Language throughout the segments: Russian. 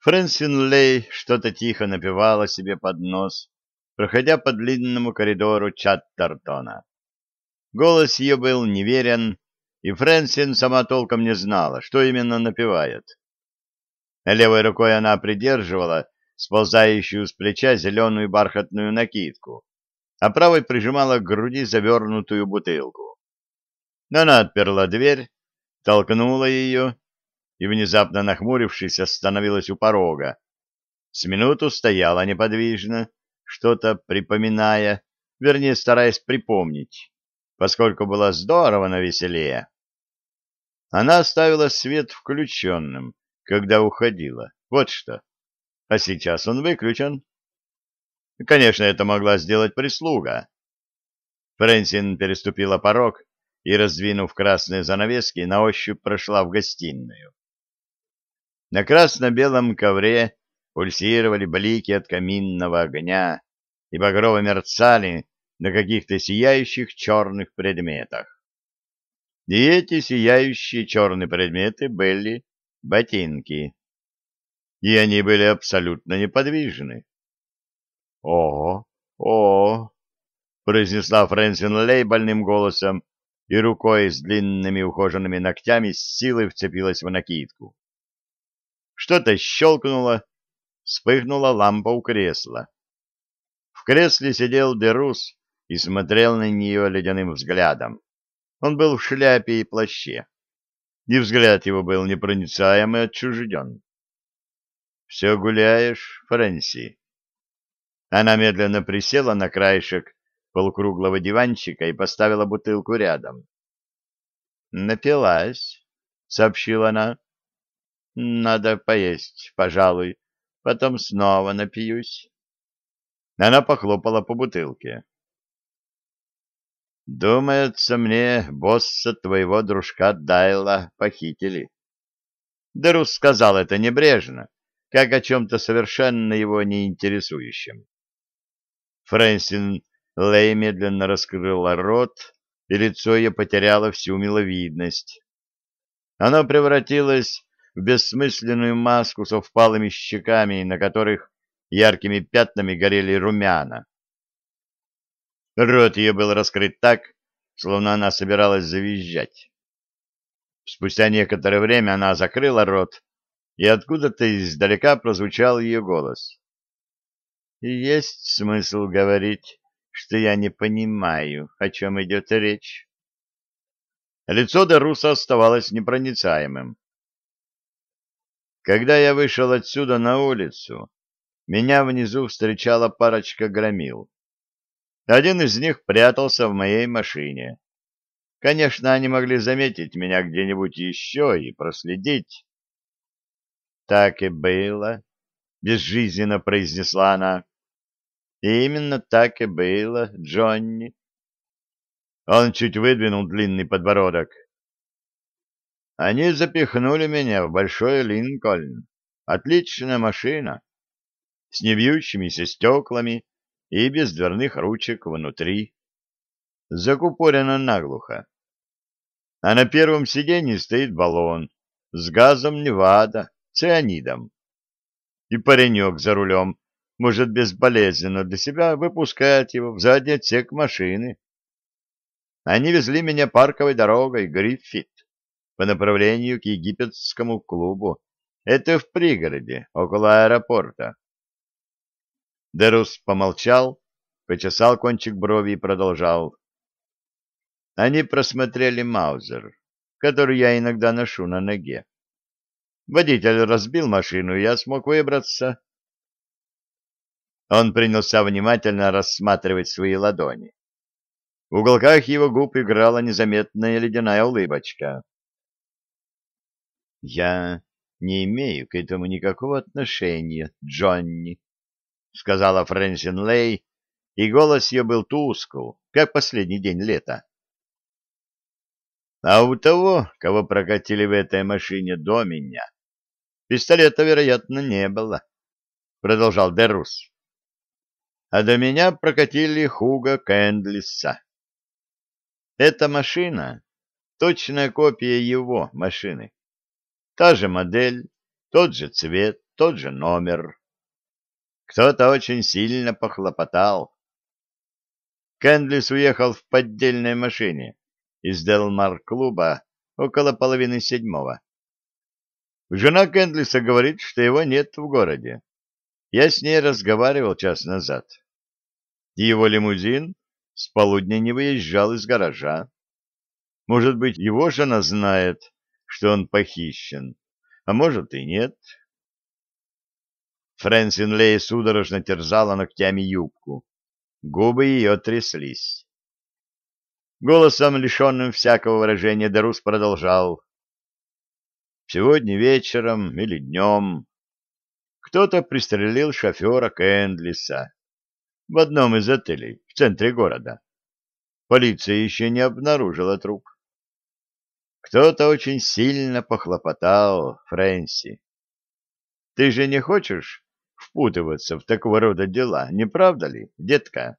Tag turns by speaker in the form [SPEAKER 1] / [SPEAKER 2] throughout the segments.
[SPEAKER 1] Фрэнсин Лей что-то тихо напевала себе под нос, проходя по длинному коридору Чаттертона. Голос ее был неверен, и Фрэнсин сама толком не знала, что именно напевает. Левой рукой она придерживала сползающую с плеча зеленую бархатную накидку, а правой прижимала к груди завернутую бутылку. Она отперла дверь, толкнула ее и, внезапно нахмурившись, остановилась у порога. С минуту стояла неподвижно, что-то припоминая, вернее, стараясь припомнить, поскольку было здорово навеселее. Она оставила свет включенным, когда уходила. Вот что. А сейчас он выключен. Конечно, это могла сделать прислуга. Фрэнсин переступила порог и, раздвинув красные занавески, на ощупь прошла в гостиную. На красно-белом ковре пульсировали блики от каминного огня и багрово мерцали на каких-то сияющих черных предметах. И эти сияющие черные предметы были ботинки. И они были абсолютно неподвижны. «О, о!» — произнесла Фрэнсин Лей больным голосом и рукой с длинными ухоженными ногтями с силой вцепилась в накидку. Что-то щелкнуло, вспыхнула лампа у кресла. В кресле сидел Дерус и смотрел на нее ледяным взглядом. Он был в шляпе и плаще, и взгляд его был непроницаем и отчужден. — Все гуляешь, Фрэнси? Она медленно присела на краешек полукруглого диванчика и поставила бутылку рядом. — Напилась, — сообщила она. Надо поесть, пожалуй. Потом снова напьюсь. Она похлопала по бутылке. Думается мне, босса твоего дружка Дайла похитили. Дерус сказал это небрежно, как о чем-то совершенно его не интересующем. Фрэнсин Лей медленно раскрыла рот, и лицо ее потеряло всю миловидность. Оно превратилось в бессмысленную маску со впалыми щеками, на которых яркими пятнами горели румяна. Рот ее был раскрыт так, словно она собиралась завизжать. Спустя некоторое время она закрыла рот, и откуда-то издалека прозвучал ее голос. «Есть смысл говорить, что я не понимаю, о чем идет речь?» Лицо Деруса оставалось непроницаемым. Когда я вышел отсюда на улицу, меня внизу встречала парочка громил. Один из них прятался в моей машине. Конечно, они могли заметить меня где-нибудь еще и проследить. Так и было, — безжизненно произнесла она. И именно так и было, Джонни. Он чуть выдвинул длинный подбородок. Они запихнули меня в большой Линкольн. Отличная машина. С невьющимися стеклами и без дверных ручек внутри. Закупорена наглухо. А на первом сиденье стоит баллон с газом Невада, цианидом. И паренек за рулем может безболезненно для себя выпускать его в задний отсек машины. Они везли меня парковой дорогой Гриффит по направлению к египетскому клубу. Это в пригороде, около аэропорта. Дерус помолчал, почесал кончик брови и продолжал. Они просмотрели Маузер, который я иногда ношу на ноге. Водитель разбил машину, и я смог выбраться. Он принялся внимательно рассматривать свои ладони. В уголках его губ играла незаметная ледяная улыбочка. «Я не имею к этому никакого отношения, Джонни», — сказала Фрэнсин Лей, и голос ее был тускл, как последний день лета. «А у того, кого прокатили в этой машине до меня, пистолета, вероятно, не было», — продолжал Дерус. «А до меня прокатили Хуга Кэндлиса. Эта машина — точная копия его машины. Та же модель, Тот же цвет, тот же номер. Кто-то очень сильно похлопотал. Кэндлис уехал в поддельной машине из Делмар-клуба около половины седьмого. Жена Кэндлиса говорит, что его нет в городе. Я с ней разговаривал час назад. Его лимузин с полудня не выезжал из гаража. Может быть, его жена знает, что он похищен, а может и нет. Фрэнсин Лей судорожно терзала ногтями юбку. Губы ее тряслись. Голосом, лишенным всякого выражения, Дарус продолжал. Сегодня вечером или днем кто-то пристрелил шофера Кэндлиса в одном из отелей в центре города. Полиция еще не обнаружила труп. Кто-то очень сильно похлопотал Фрэнси. Ты же не хочешь впутываться в такого рода дела, не правда ли, детка?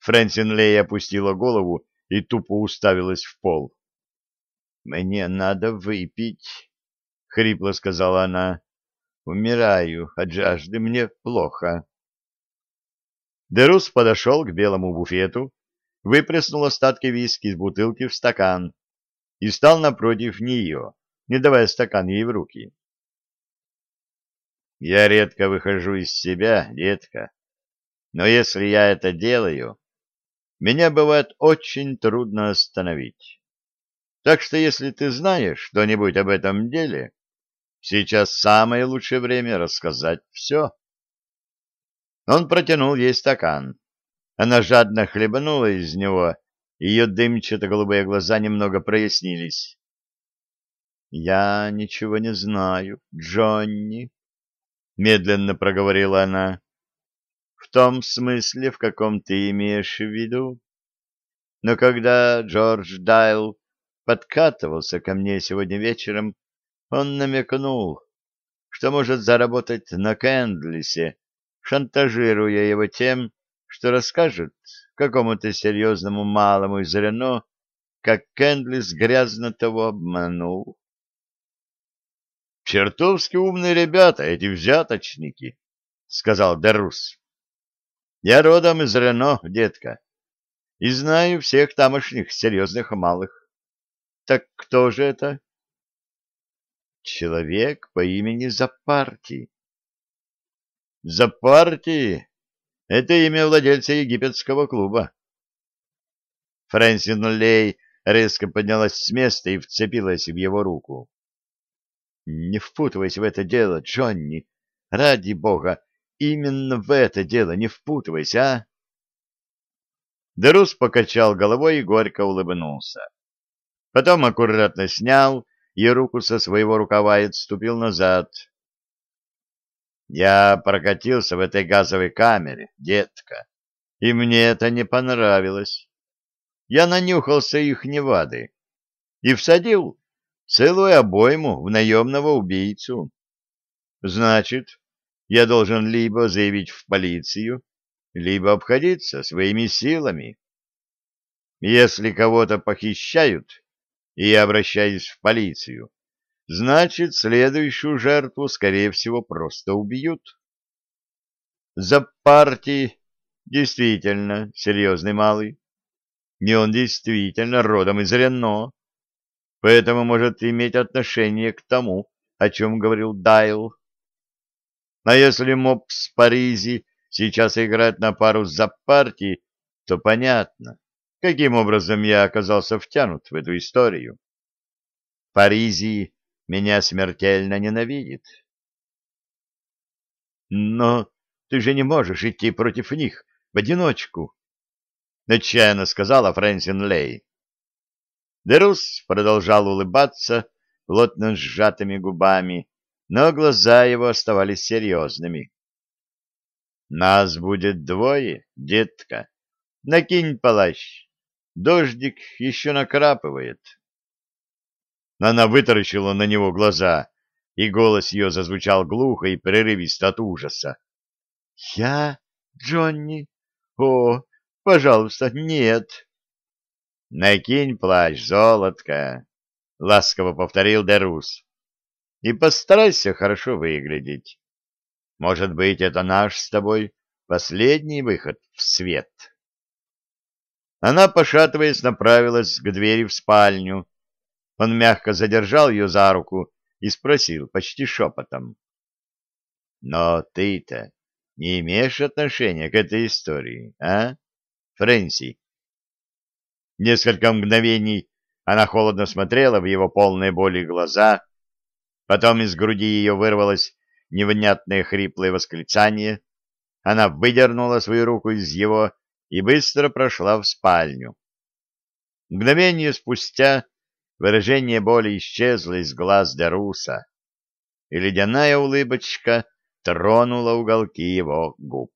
[SPEAKER 1] Фрэнсин Лей опустила голову и тупо уставилась в пол. «Мне надо выпить», — хрипло сказала она. «Умираю от жажды, мне плохо». Дерус подошел к белому буфету, выплеснул остатки виски из бутылки в стакан и стал напротив нее, не давая стакан ей в руки. «Я редко выхожу из себя, детка, но если я это делаю, меня бывает очень трудно остановить. Так что если ты знаешь что-нибудь об этом деле, сейчас самое лучшее время рассказать все. Он протянул ей стакан. Она жадно хлебнула из него, ее дымчато-голубые глаза немного прояснились. — Я ничего не знаю, Джонни, — медленно проговорила она. — В том смысле, в каком ты имеешь в виду. Но когда Джордж Дайл подкатывался ко мне сегодня вечером, он намекнул, что может заработать на Кэндлисе, шантажируя его тем, что расскажет какому-то серьезному малому из Рено, как Кэндлис грязно того обманул. «Чертовски умные ребята, эти взяточники», — сказал Дерус. «Я родом из Рено, детка, и знаю всех тамошних серьезных малых. Так кто же это? Человек по имени Запарти. Запарти — это имя владельца египетского клуба. Фрэнсин Лей резко поднялась с места и вцепилась в его руку. — Не впутывайся в это дело, Джонни. Ради бога, именно в это дело не впутывайся, а? Дерус покачал головой и горько улыбнулся. Потом аккуратно снял и руку со своего рукава и отступил назад. Я прокатился в этой газовой камере, детка, и мне это не понравилось. Я нанюхался их невады и всадил целую обойму в наемного убийцу. Значит, я должен либо заявить в полицию, либо обходиться своими силами. Если кого-то похищают, и обращаюсь в полицию, значит, следующую жертву, скорее всего, просто убьют. За партии действительно серьезный малый. И он действительно родом из Рено, поэтому может иметь отношение к тому, о чем говорил Дайл. А если мопс Паризи сейчас играет на пару за партии, то понятно, каким образом я оказался втянут в эту историю. Паризи меня смертельно ненавидит. Но ты же не можешь идти против них в одиночку, — отчаянно сказала Фрэнсин Лей. Дерус продолжал улыбаться плотно сжатыми губами, но глаза его оставались серьезными. — Нас будет двое, детка. Накинь плащ. Дождик еще накрапывает. Она вытаращила на него глаза, и голос ее зазвучал глухо и прерывисто от ужаса. — Я? Джонни? О, пожалуйста, нет. — Накинь плащ, золотко, — ласково повторил Дерус. и постарайся хорошо выглядеть. Может быть, это наш с тобой последний выход в свет. Она, пошатываясь, направилась к двери в спальню. Он мягко задержал ее за руку и спросил почти шепотом. — Но ты-то не имеешь отношения к этой истории, а, Фрэнси? Несколько мгновений она холодно смотрела в его полные боли глаза, потом из груди ее вырвалось невнятное хриплое восклицание. Она выдернула свою руку из его и быстро прошла в спальню. Мгновение спустя выражение боли исчезло из глаз Деруса, и ледяная улыбочка тронула уголки его губ.